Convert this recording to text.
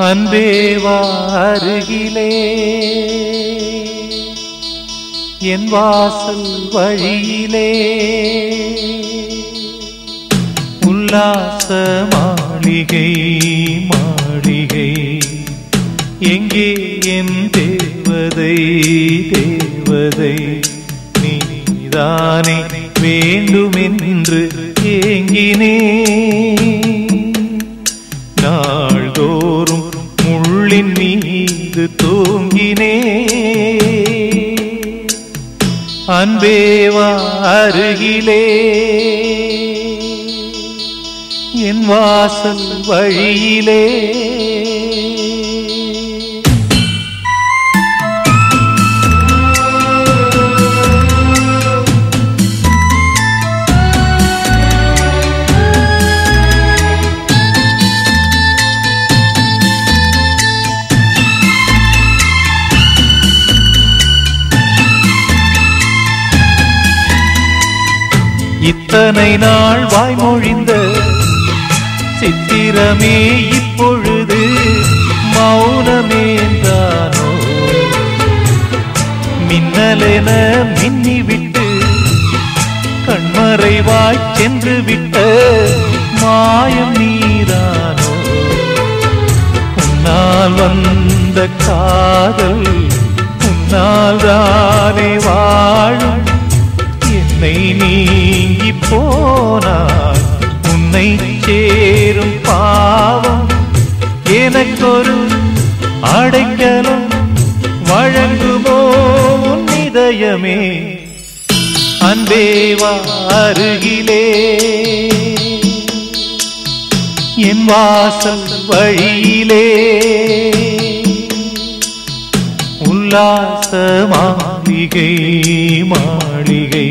அன்பேவா அருகிலே. என் வாசல் வழியிலே. உல்லாச மாளிகை. மாளிகை எங்கே என் தேவதை தேவதை? நீதானே வேண்டுமென்று ஏங்கினே தூங்கினே. அன்பேவா அருகிலே. என் வாசல் வழியிலே. இத்தனை நாள் வாய்மொழிந்த சித்திரமே இப்பொழுது மௌனமே தானோ மின்னலென மின்னிவிட்டு கண்மறைவாய் சென்று விட்ட மாயம் நீரானோ? உன்னால் வந்த காதல் உன்னால் தானே வாழும் என்னை நீங்கி போனால் உன்னை சேரும் பாவம். எனக்கொரு அடைக்கலம் வழங்குமோ உன் இதயமே? அன்பேவா அருகிலே. என் வாசல் வழியிலே. உல்லாச மாளிகை மாளிகை.